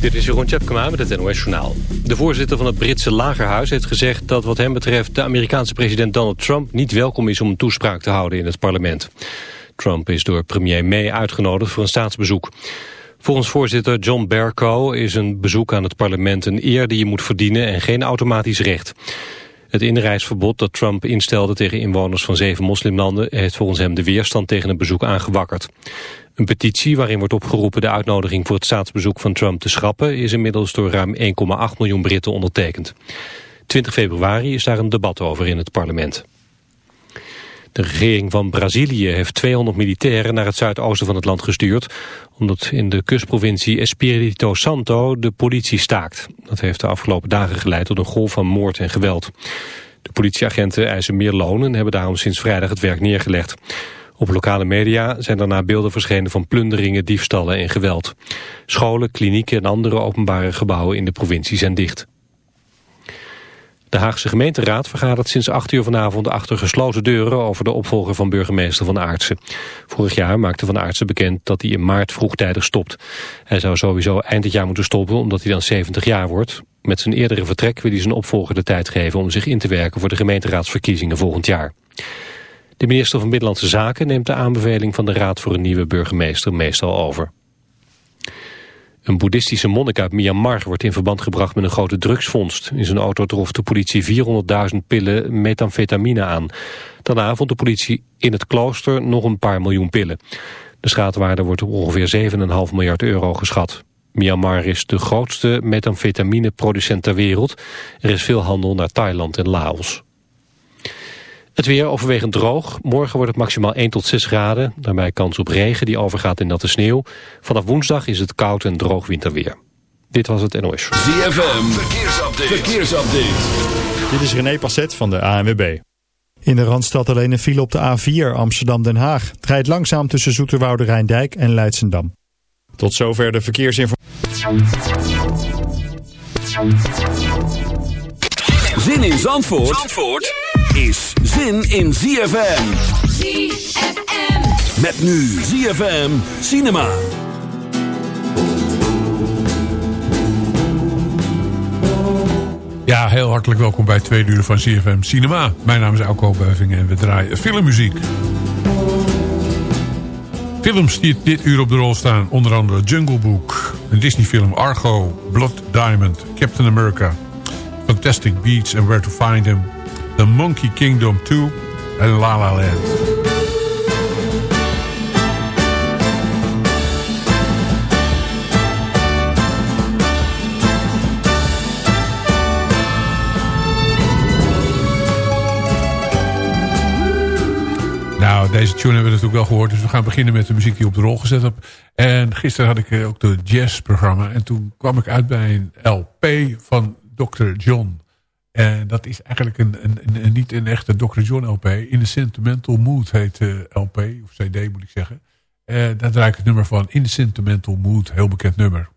Dit is Jeroen Tjepkema met het NOS Journaal. De voorzitter van het Britse Lagerhuis heeft gezegd dat wat hem betreft... de Amerikaanse president Donald Trump niet welkom is om een toespraak te houden in het parlement. Trump is door premier May uitgenodigd voor een staatsbezoek. Volgens voorzitter John Bercow is een bezoek aan het parlement een eer die je moet verdienen en geen automatisch recht. Het inreisverbod dat Trump instelde tegen inwoners van zeven moslimlanden heeft volgens hem de weerstand tegen het bezoek aangewakkerd. Een petitie waarin wordt opgeroepen de uitnodiging voor het staatsbezoek van Trump te schrappen is inmiddels door ruim 1,8 miljoen Britten ondertekend. 20 februari is daar een debat over in het parlement. De regering van Brazilië heeft 200 militairen naar het zuidoosten van het land gestuurd, omdat in de kustprovincie Espírito Santo de politie staakt. Dat heeft de afgelopen dagen geleid tot een golf van moord en geweld. De politieagenten eisen meer loon en hebben daarom sinds vrijdag het werk neergelegd. Op lokale media zijn daarna beelden verschenen van plunderingen, diefstallen en geweld. Scholen, klinieken en andere openbare gebouwen in de provincie zijn dicht. De Haagse gemeenteraad vergadert sinds 8 uur vanavond achter gesloten deuren over de opvolger van burgemeester Van Aartsen. Vorig jaar maakte Van Aartsen bekend dat hij in maart vroegtijdig stopt. Hij zou sowieso eind dit jaar moeten stoppen omdat hij dan 70 jaar wordt. Met zijn eerdere vertrek wil hij zijn opvolger de tijd geven om zich in te werken voor de gemeenteraadsverkiezingen volgend jaar. De minister van Binnenlandse Zaken neemt de aanbeveling van de Raad voor een nieuwe burgemeester meestal over. Een boeddhistische monnik uit Myanmar wordt in verband gebracht met een grote drugsvondst. In zijn auto trof de politie 400.000 pillen metamfetamine aan. Daarna vond de politie in het klooster nog een paar miljoen pillen. De schaatwaarde wordt op ongeveer 7,5 miljard euro geschat. Myanmar is de grootste metamfetamine-producent ter wereld. Er is veel handel naar Thailand en Laos. Het weer overwegend droog. Morgen wordt het maximaal 1 tot 6 graden. Daarbij kans op regen die overgaat in natte sneeuw. Vanaf woensdag is het koud en droog winterweer. Dit was het NOS. ZFM, verkeersupdate. verkeersupdate. Dit is René Passet van de ANWB. In de Randstad alleen een file op de A4 Amsterdam-Den Haag. Het rijdt langzaam tussen Zoeterwoude Rijndijk en Leidsendam. Tot zover de verkeersinformatie. Zin in Zandvoort? Zandvoort? Is zin in ZFM. ZFM. Met nu ZFM Cinema. Ja, heel hartelijk welkom bij twee uur van ZFM Cinema. Mijn naam is Alco Beuving en we draaien filmmuziek. Films die dit uur op de rol staan, onder andere Jungle Book, een Disney film Argo, Blood Diamond, Captain America, Fantastic Beasts and Where to Find Them, The Monkey Kingdom 2 en La La Land. Nou, deze tune hebben we natuurlijk wel gehoord. Dus we gaan beginnen met de muziek die op de rol gezet heb. En gisteren had ik eh, ook de jazzprogramma. En toen kwam ik uit bij een LP van Dr. John. En dat is eigenlijk een, een, een, niet een echte Dr. John LP. In the Sentimental Mood heet uh, LP, of CD moet ik zeggen. Uh, daar draai ik het nummer van In the Sentimental Mood, heel bekend nummer.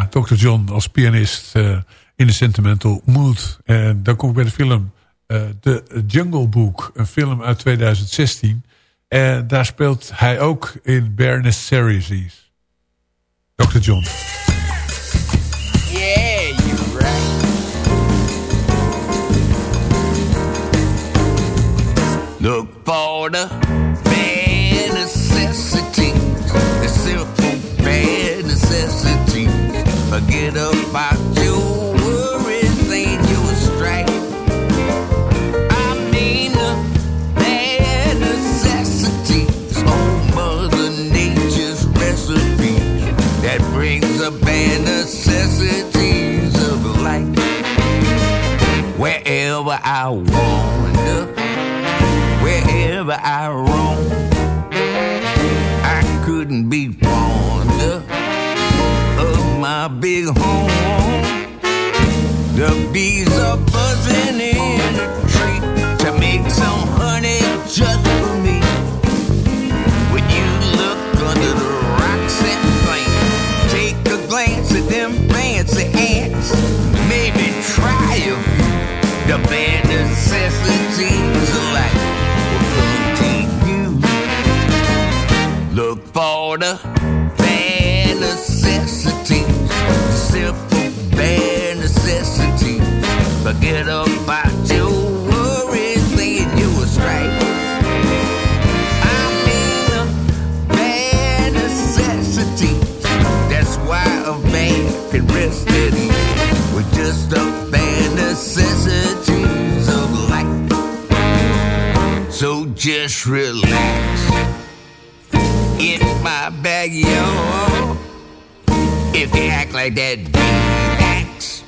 Dr. John als pianist uh, in de Sentimental Mood. En dan kom ik bij de film uh, The Jungle Book. Een film uit 2016. En daar speelt hij ook in Bare Series. Dr. John. Look for the Forget about your worries. I mean the bare necessities. Oh, Mother Nature's recipe that brings the bare necessities of life. Wherever I wander, wherever I roam, I couldn't be my big home. The bees are buzzing in the tree to make some honey just for me. When you look under the rocks and plants, take a glance at them fancy ants. Maybe try few. The bare necessities of life will come to you. Look for the just relax in my backyard. If you act like that axe,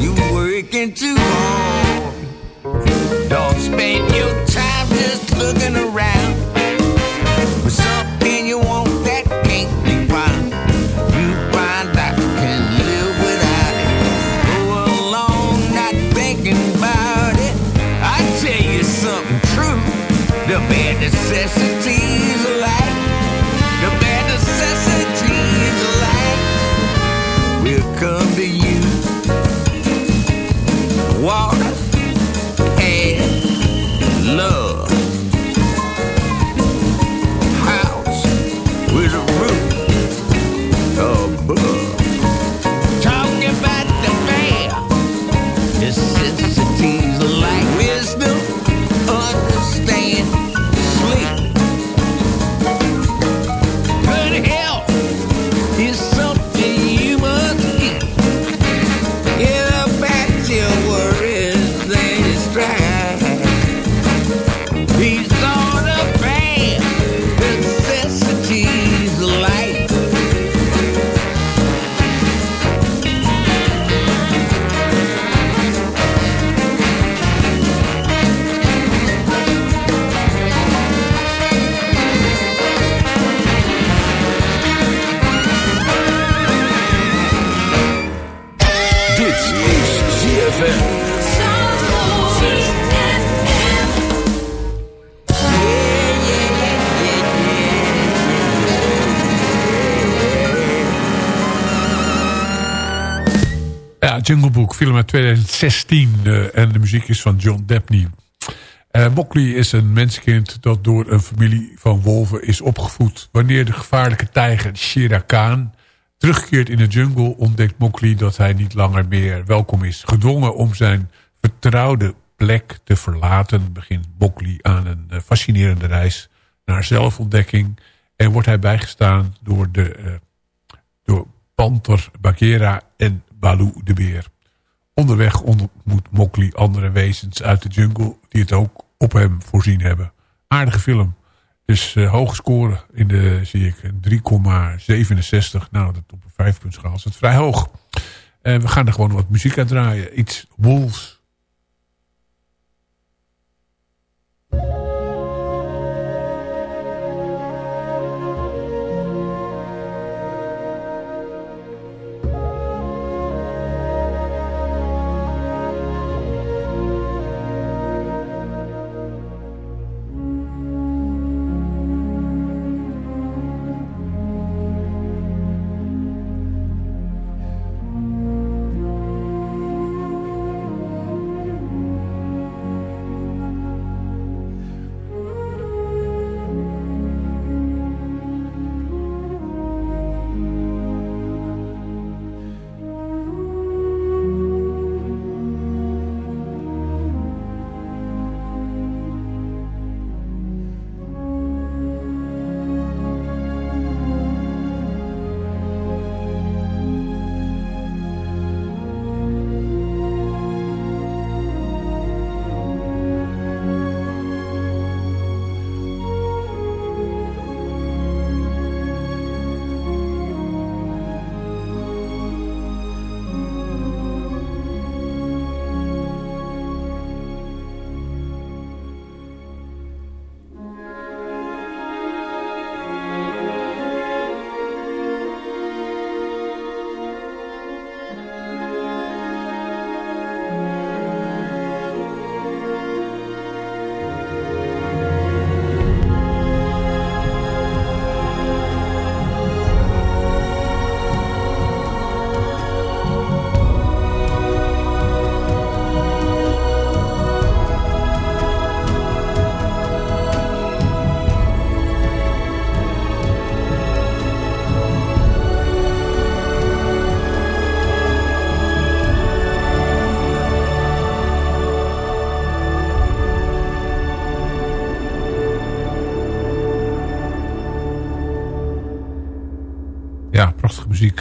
you working too hard. Don't spend your time just looking around for something Jungle Book, film uit 2016. eh, en de muziek is van John Debney. Eh Mowgli is een menskind dat door een familie van wolven is opgevoed. Wanneer de gevaarlijke tijger Shere Khan terugkeert in de jungle... ontdekt Mowgli dat hij niet langer meer welkom is. Gedwongen om zijn vertrouwde plek te verlaten... begint Mowgli aan een eh, fascinerende reis naar zelfontdekking... en wordt hij bijgestaan door, de, eh, door Panter Bagheera en Baloo de beer. Onderweg ontmoet Mowgli andere wezens uit de jungle... die het ook op hem voorzien hebben. Aardige film. Dus eh hoge score in de, zie ik, een 3,67. Nou, dat op een 5 punt schaal is het vrij hoog. En we gaan er gewoon wat muziek aan draaien. Iets Wolves.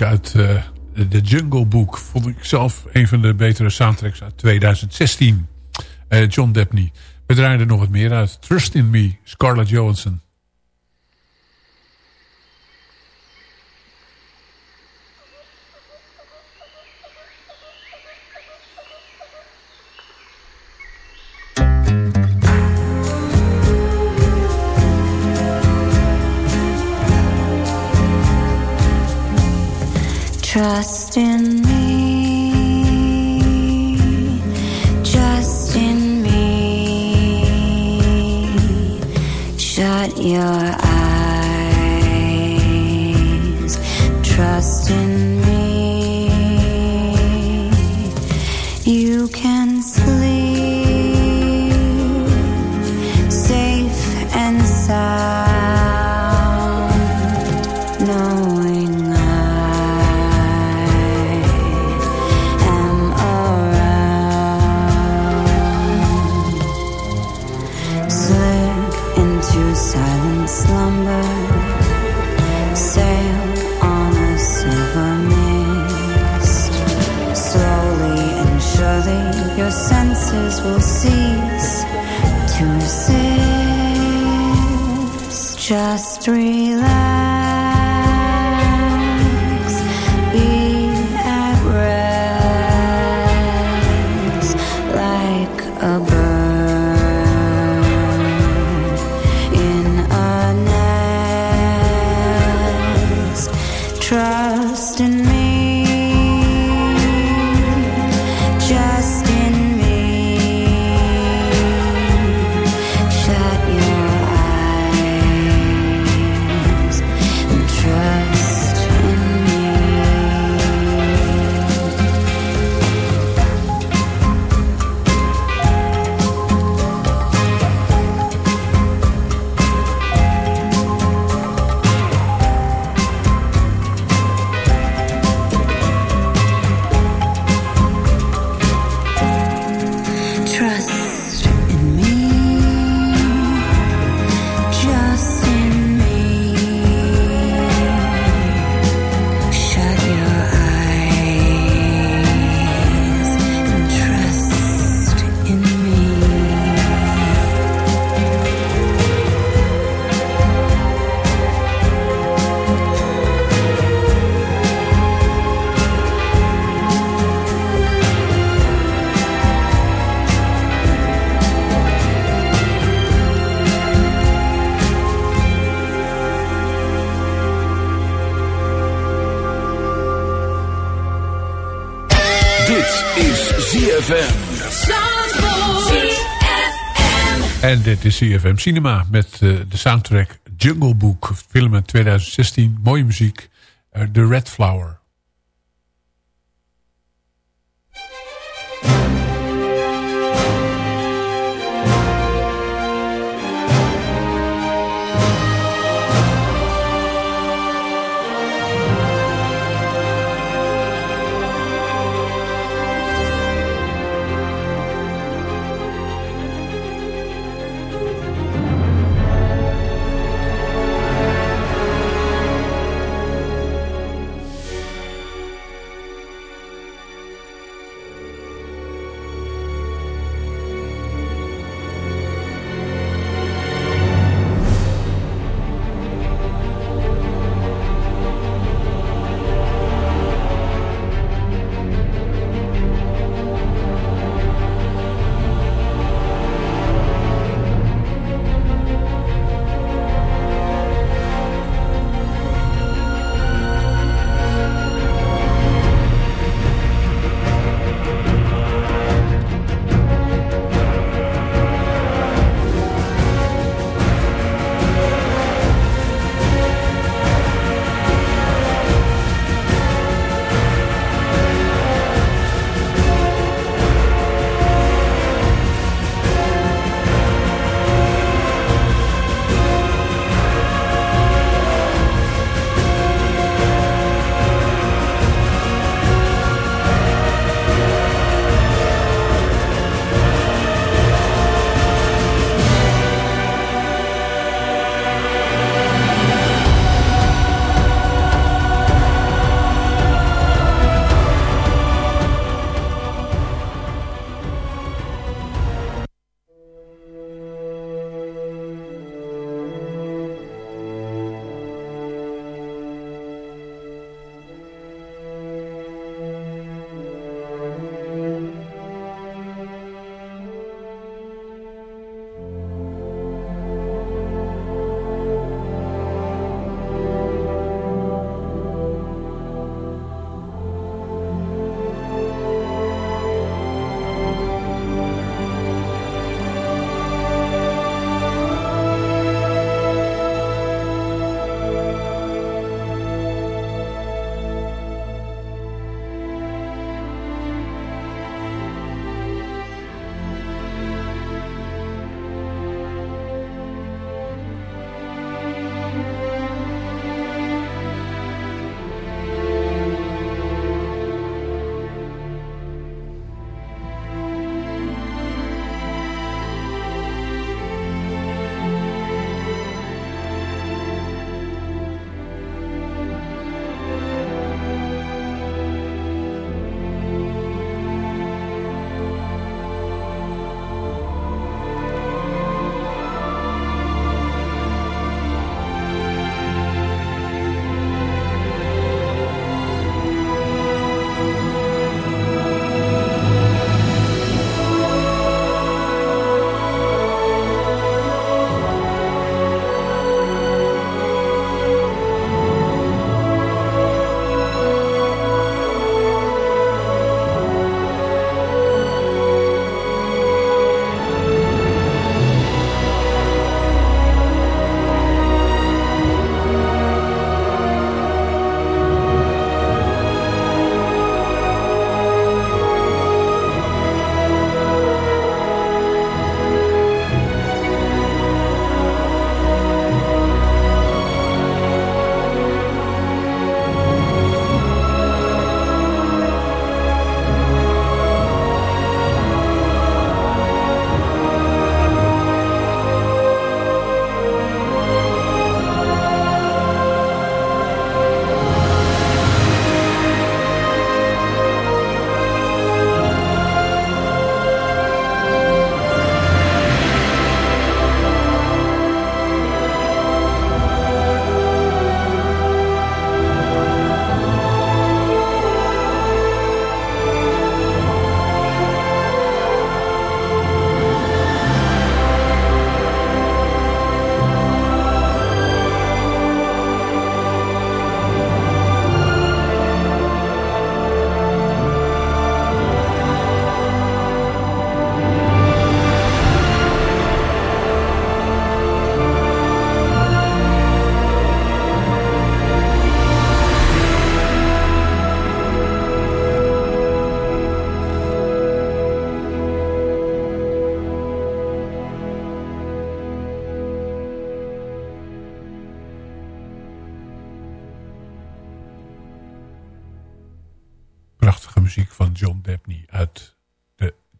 Uit eh de Jungle Book. Vond ik zelf een van de betere soundtracks uit 2016. Eh, John Debney. We draaien er nog wat meer uit. Trust in Me, Scarlett Johansson. in dit is CFM Cinema met eh, de soundtrack Jungle Book. Film uit 2016. Mooie muziek. Eh, The Red Flower.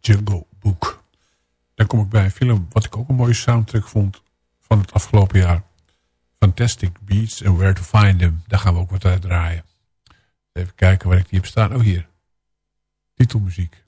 Jungle Book. Dan kom ik bij een film wat ik ook een mooie soundtrack vond van het afgelopen jaar. Fantastic Beats and Where to Find Them. Daar gaan we ook wat uit draaien. Even kijken waar ik die heb staan. Oh hier. Titelmuziek.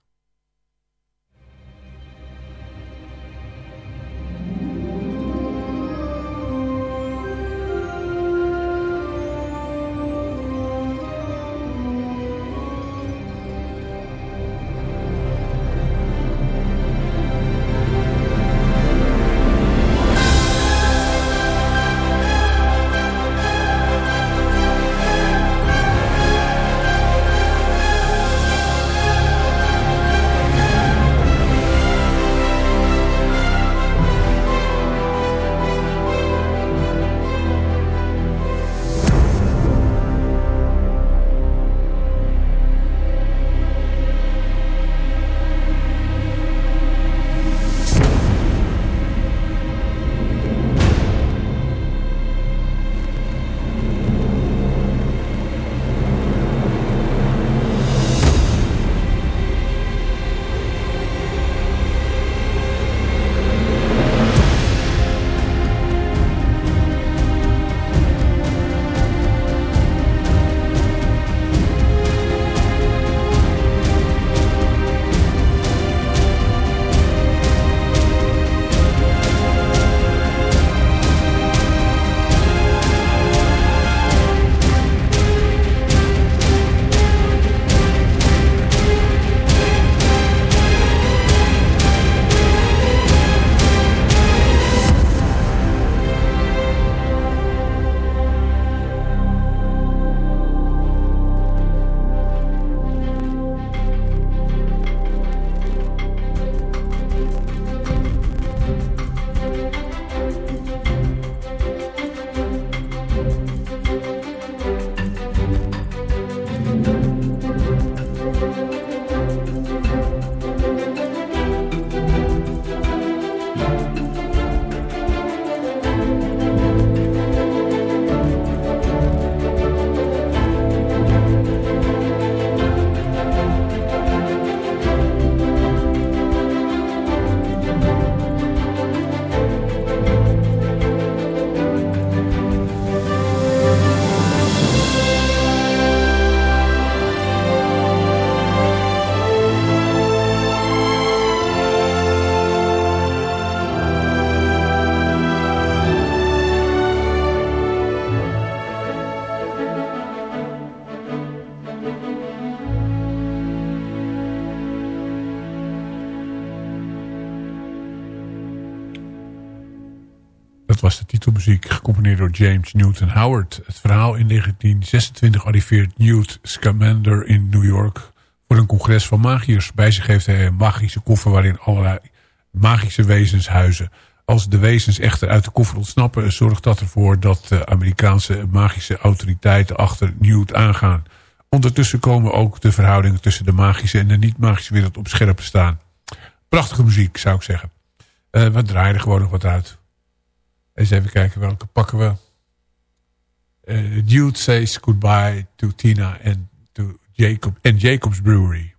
Door James Newton Howard. Het verhaal in 1926 arriveert Newt Scamander in New York... voor een congres van magiërs. Bij zich heeft hij een magische koffer waarin allerlei magische wezens huizen. Als de wezens echter uit de koffer ontsnappen... zorgt dat ervoor dat de Amerikaanse magische autoriteiten achter Newt aangaan. Ondertussen komen ook de verhoudingen tussen de magische en de niet-magische wereld op scherp te staan. Prachtige muziek, zou ik zeggen. Uh, we draaien er gewoon nog wat uit. Eens even kijken welke pakken we. Uh, Dude says goodbye to Tina and to Jacob and Jacob's Brewery.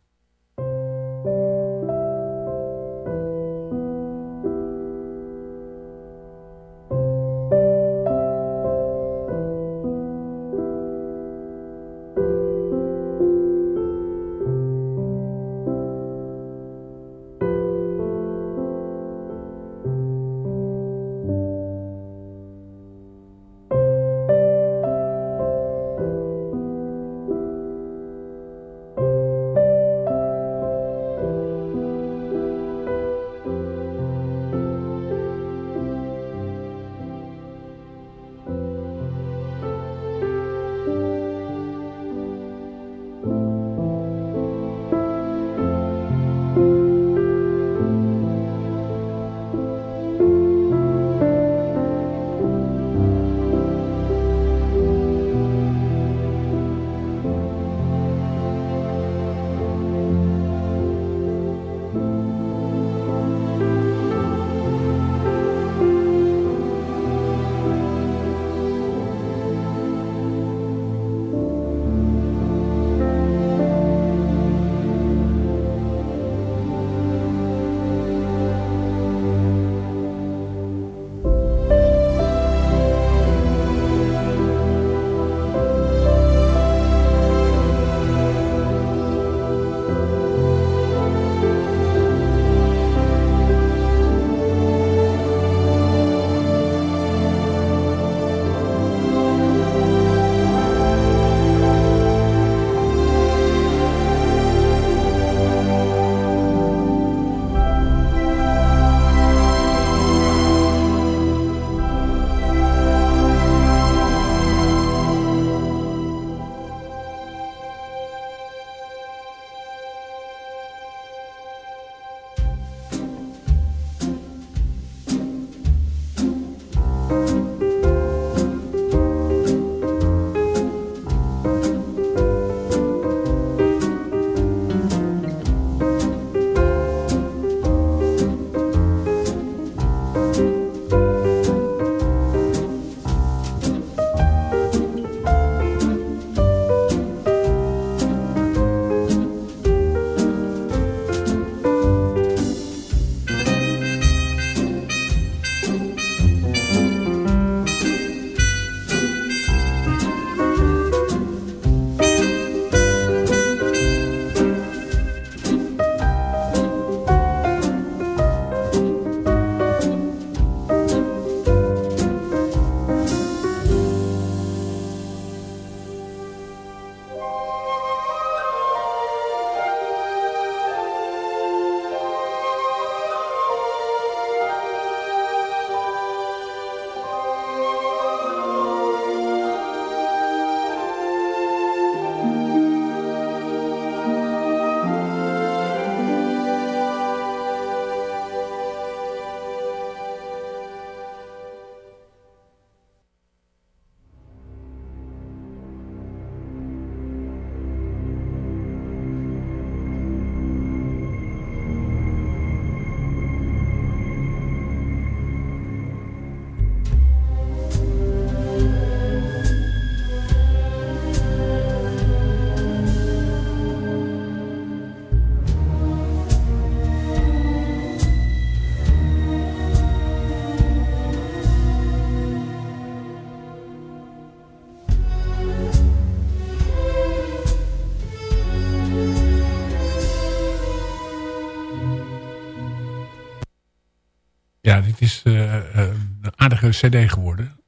dit is eh, eh, een aardige cd geworden.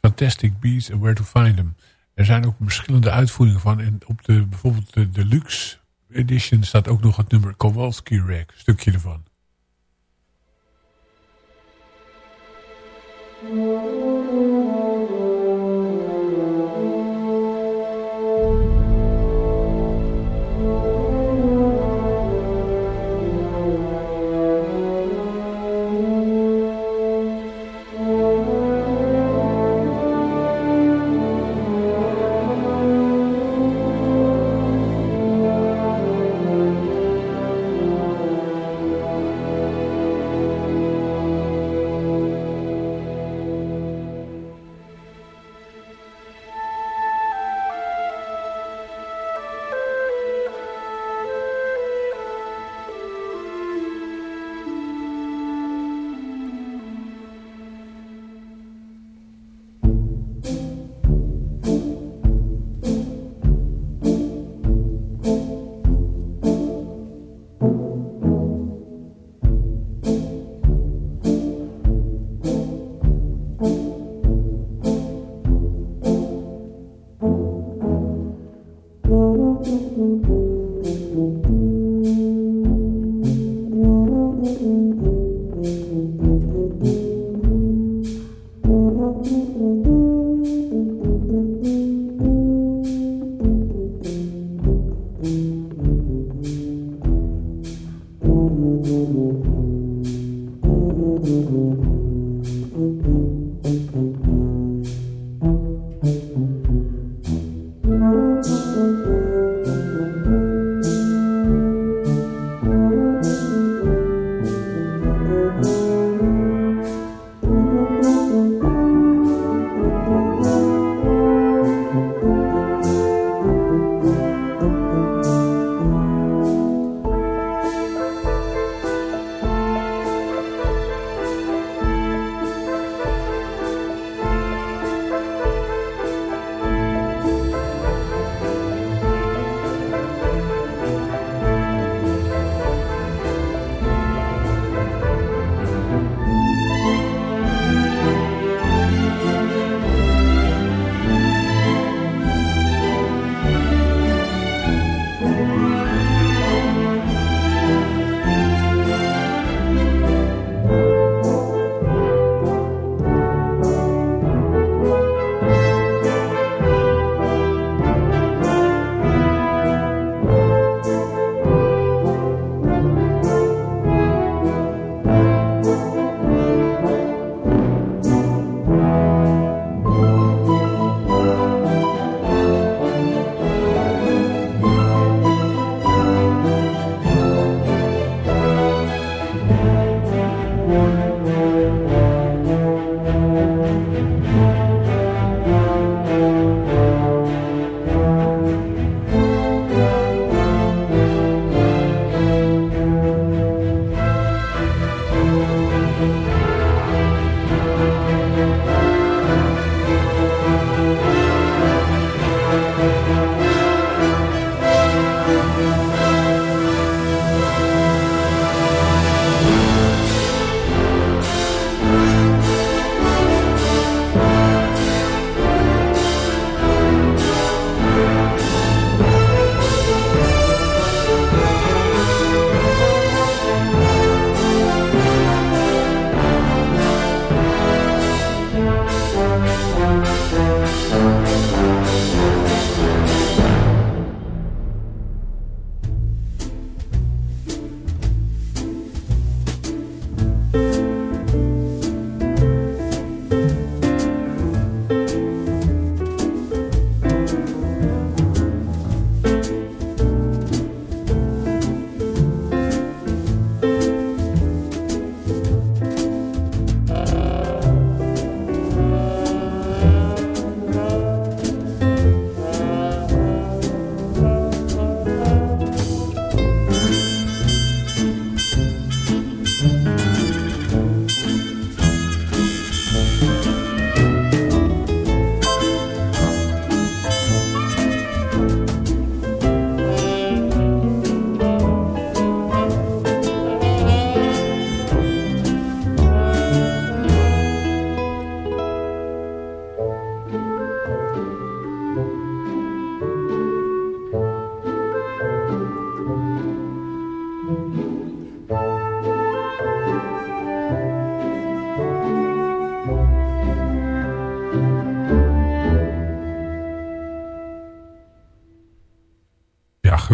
Fantastic Beats and Where to Find Them. Er zijn ook verschillende uitvoeringen van. En op de, bijvoorbeeld de Deluxe Edition staat ook nog het nummer Kowalski Rack. Een stukje ervan.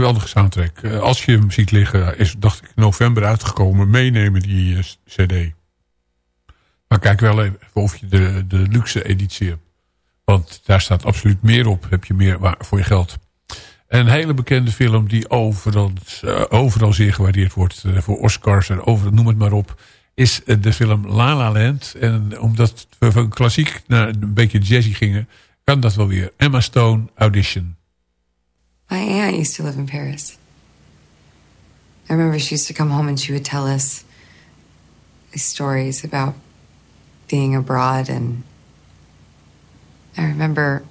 Geweldige soundtrack. Eh, als je hem ziet liggen, is dacht ik november uitgekomen. Meenemen die eh, cd. Maar kijk wel even of je de, de luxe editie hebt. Want daar staat absoluut meer op. Heb je meer voor je geld. Een hele bekende film die overal, uh, overal zeer gewaardeerd wordt. voor Oscars en overal, noem het maar op. Is de film La La Land. En omdat we van klassiek naar een beetje jazzy gingen. Kan dat wel weer. Emma Stone, Audition. My aunt used to live in Paris. I remember she used to come home and she would tell us stories about being abroad. And I remember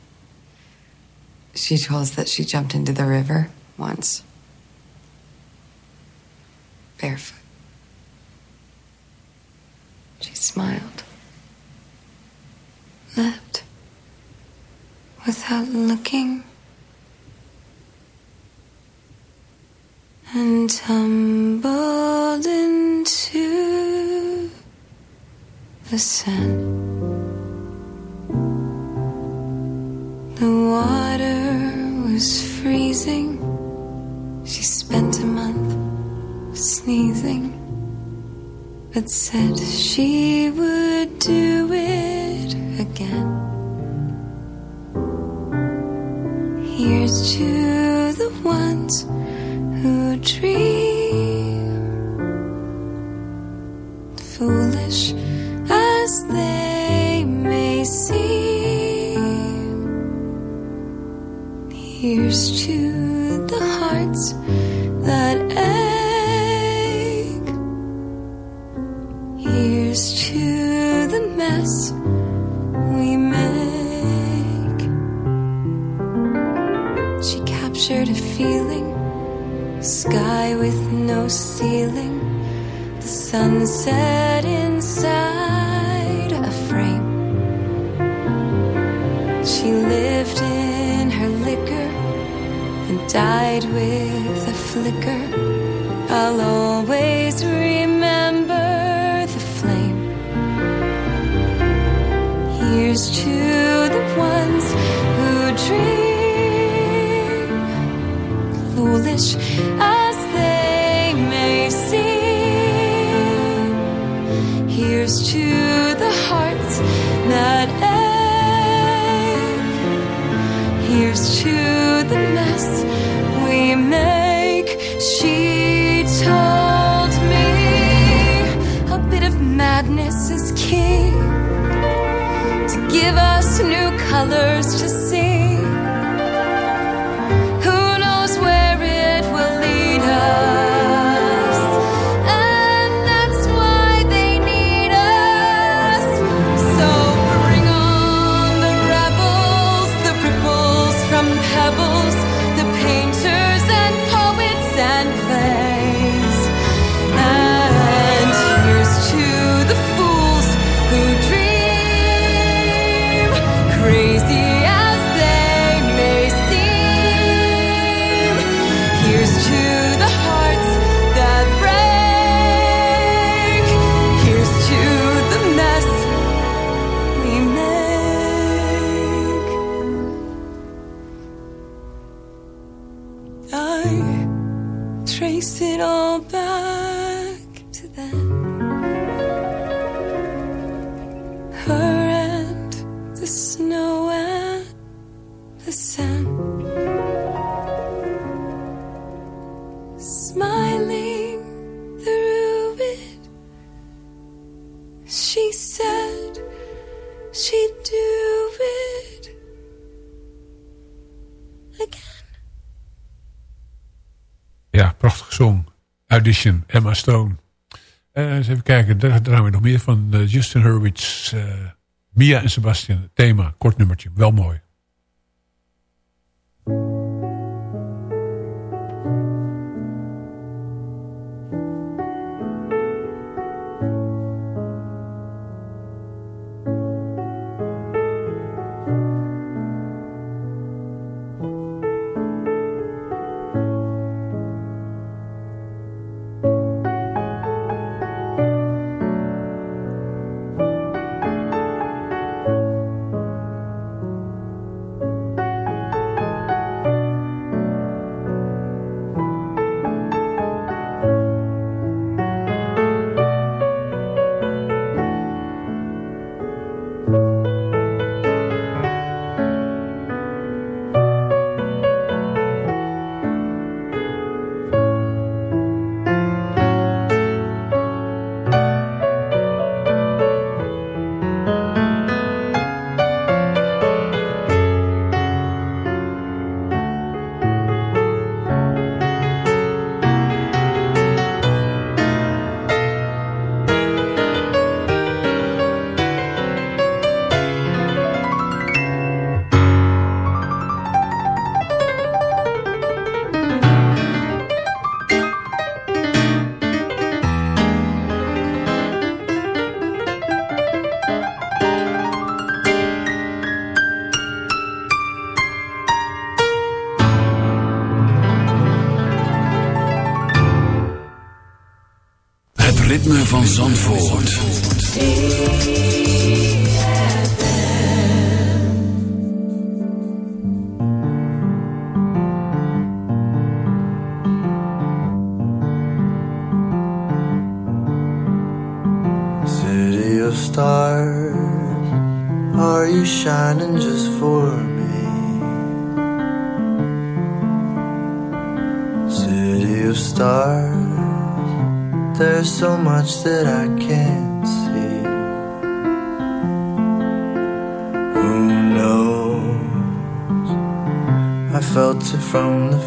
she told us that she jumped into the river once, barefoot. She smiled, left without looking. And tumbled into the sand. The water was freezing. She spent a month sneezing, but said she would do it again. Here's to the ones who dream. Emma Stone. Eh, eens even kijken, daar draaien we nog meer van eh, Justin Hurwitz. eh, Mia en Sebastian, thema, kort nummertje, wel mooi.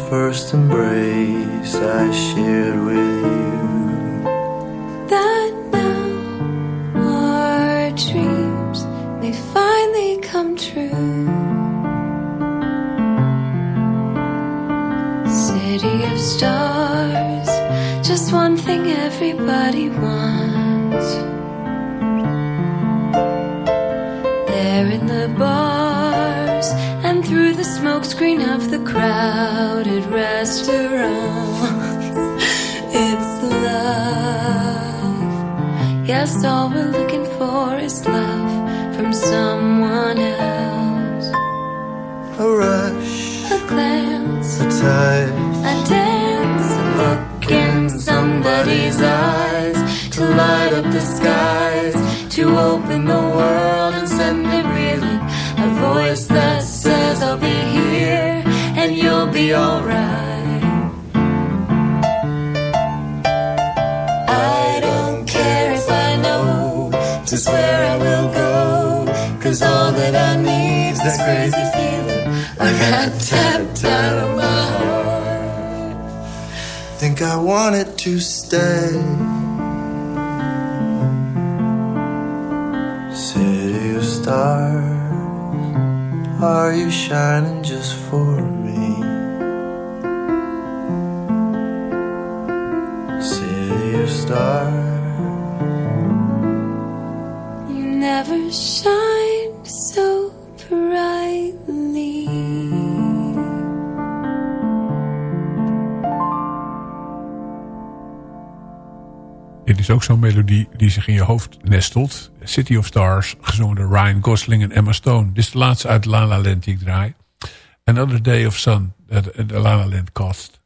first embrace I shared with you. That now our dreams may finally come true. City of stars, just one thing everybody wants. There in the bars and through the smokescreen of the crowd. All we're looking for is love from someone else. A rush, a glance, a touch, a dance, a look in somebody's eyes to light up the skies, to open the world and send it reeling. A voice that says, I'll be here and you'll be alright. crazy feeling, a rat tat tat of my heart. Think I wanted to stay. City of stars, are you shining just for me? City of stars. is ook zo'n melodie die zich in je hoofd nestelt. City of Stars, gezongen door Ryan Gosling en Emma Stone. Dit is de laatste uit La La Land die ik draai. Another Day of Sun, de La La Land cast.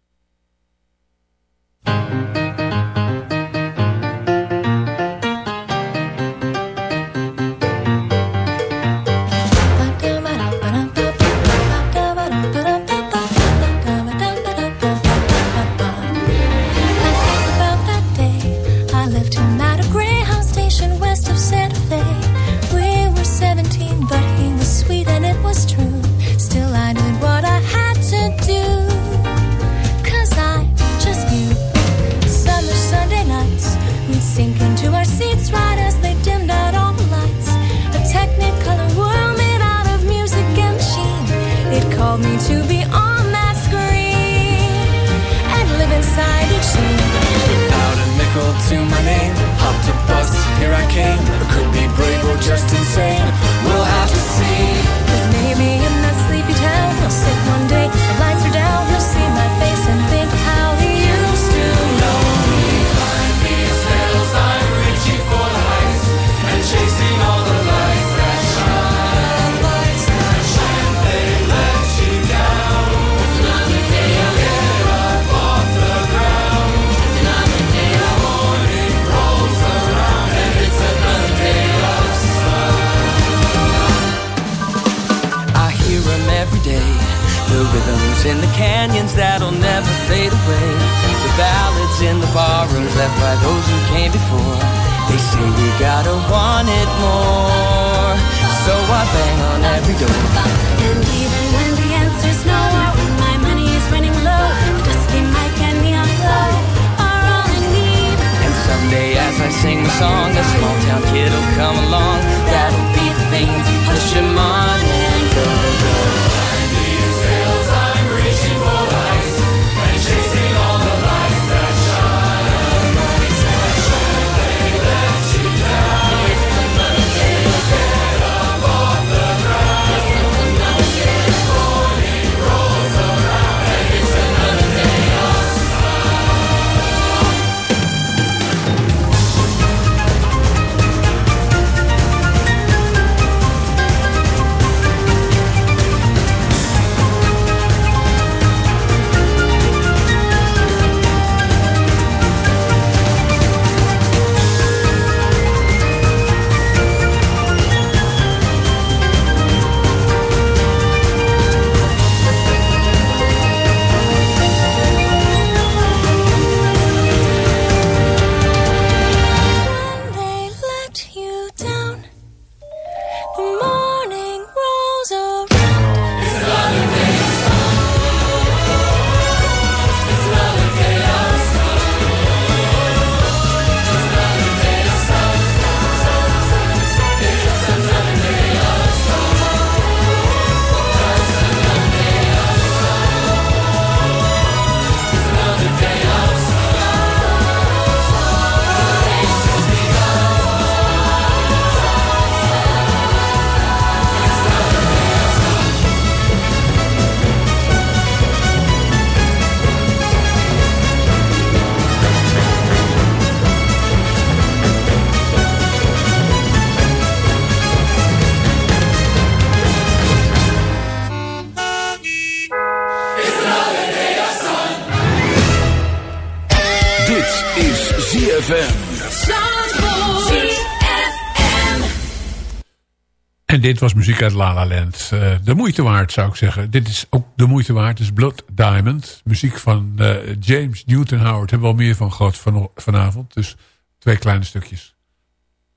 En dit was muziek uit La La Land. Eh, de moeite waard zou ik zeggen. Dit is ook de moeite waard. Is Blood Diamond. Muziek van eh, James Newton Howard. Hebben we al meer van gehad van, vanavond. Dus twee kleine stukjes.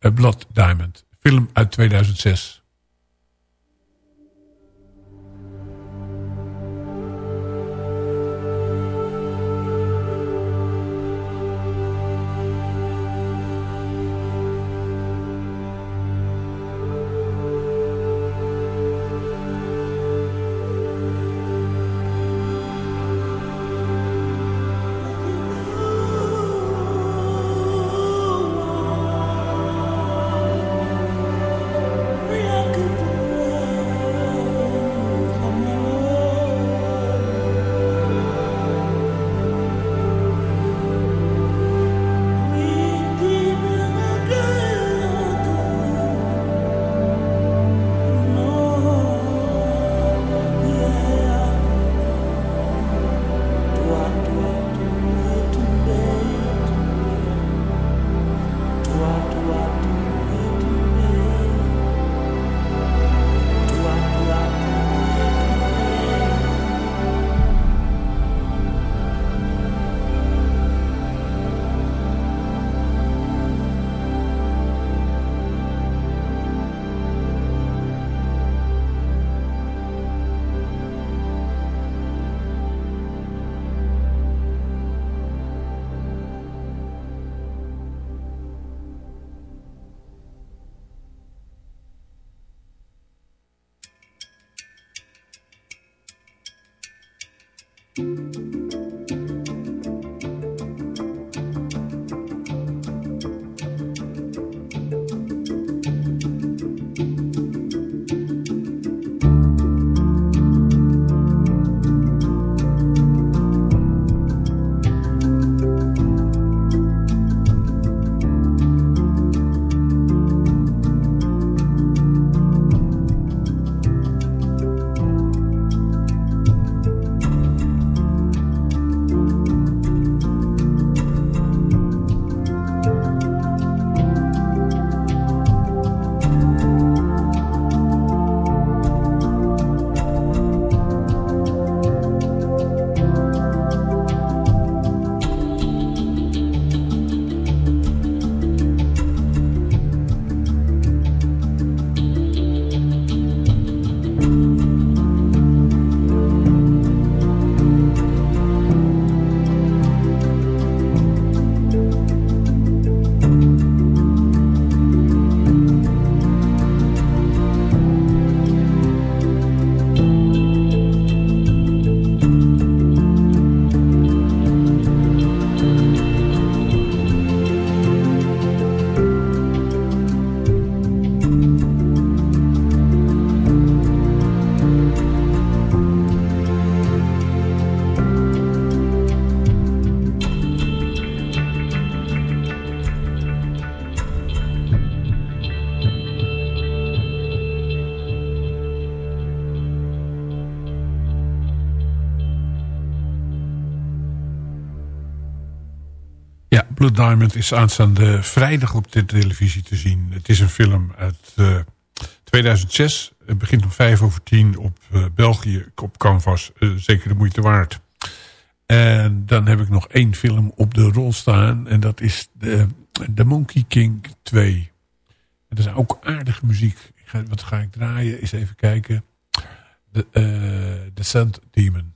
Uh, Blood Diamond. Film uit 2006. Blood Diamond is aanstaande vrijdag op de televisie te zien. Het is een film uit uh, 2006. Het begint om vijf over tien op uh, België op Canvas. Uh, zeker de moeite waard. En dan heb ik nog één film op de rol staan. En dat is de, The Monkey King 2. dat is ook aardige muziek. Ga, wat ga ik draaien? Eens even kijken. The, The Sand Demon.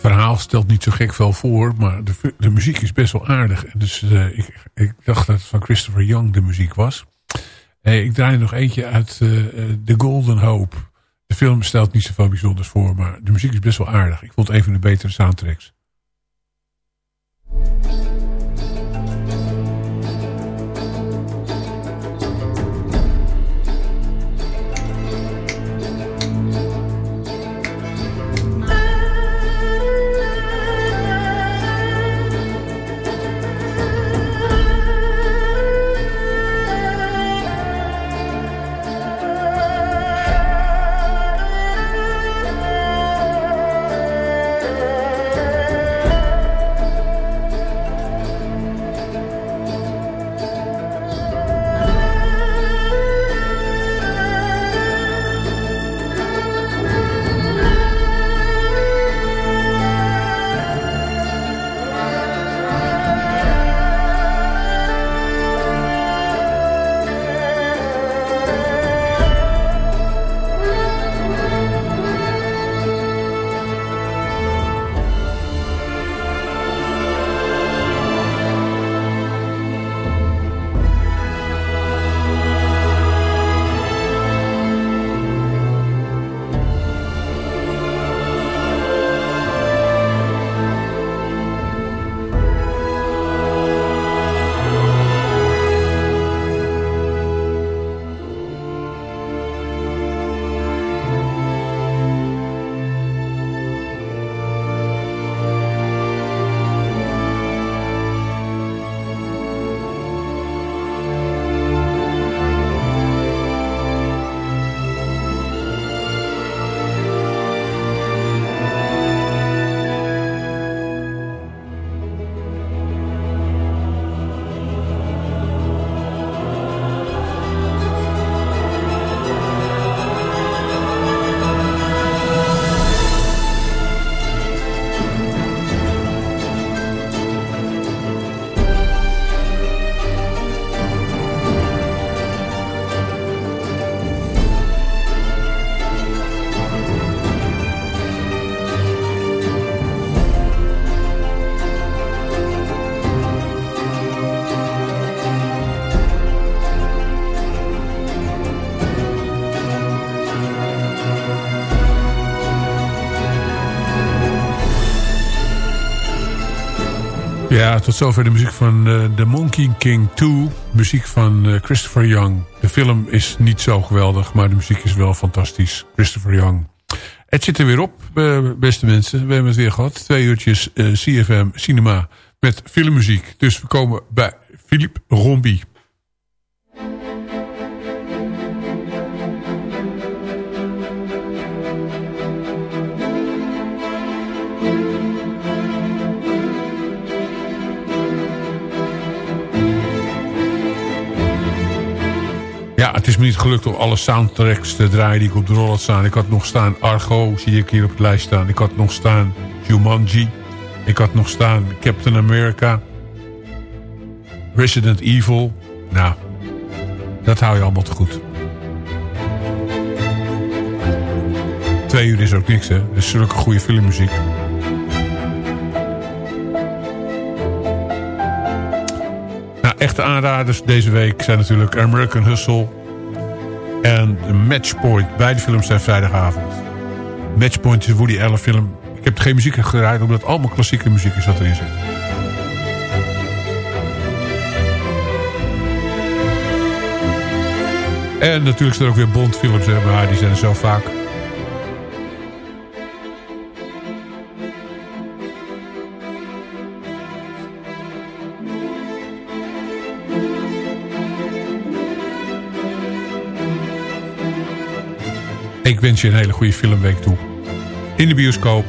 Taal stelt niet zo gek veel voor. Maar de, de muziek is best wel aardig. Dus uh, ik, ik, dacht dat het van Christopher Young de muziek was. Ik draai nog eentje uit uh, The Golden Hope. De film stelt niet zoveel bijzonders voor. Maar de muziek is best wel aardig. Ik vond het een van de betere soundtracks. Ja, tot zover de muziek van The Monkey King 2. Muziek van uh, Christopher Young. De film is niet zo geweldig, maar de muziek is wel fantastisch. Christopher Young. Het zit er weer op, uh, beste mensen. We hebben het weer gehad. Twee uurtjes CFM Cinema met filmmuziek. Dus we komen bij Philippe Rombi. Ja, het is me niet gelukt om alle soundtracks te draaien die ik op de rol had staan. Ik had nog staan Argo, zie ik hier op het lijst staan. Ik had nog staan Jumanji. Ik had nog staan Captain America. Resident Evil. Nou, dat hou je allemaal te goed. Twee uur is ook niks, hè. Dus zulke goede filmmuziek. Echte aanraders deze week zijn natuurlijk American Hustle en Matchpoint. Beide films zijn vrijdagavond. Matchpoint is een Woody Allen film. Ik heb geen muziek gedraaid omdat allemaal klassieke muziek is wat erin zit. En natuurlijk zijn er ook weer Bondfilms, hè, maar die zijn er zo vaak. Wens je een hele goede filmweek toe. In de bioscoop,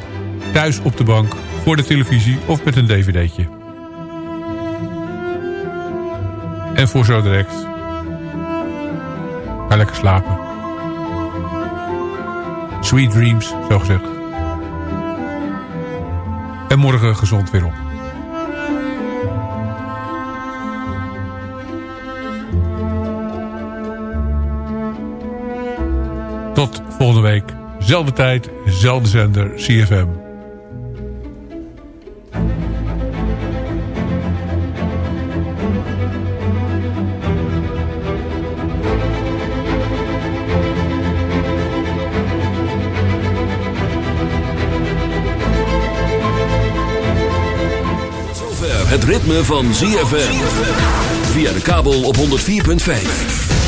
thuis op de bank, voor de televisie of met een dvd'tje. En voor zo direct. Ga lekker slapen. Sweet dreams, zo gezegd. En morgen gezond weer op. Zelfde tijd, zelfde zender, CFM. Zover het ritme van ZFM. Via de kabel op 104.5.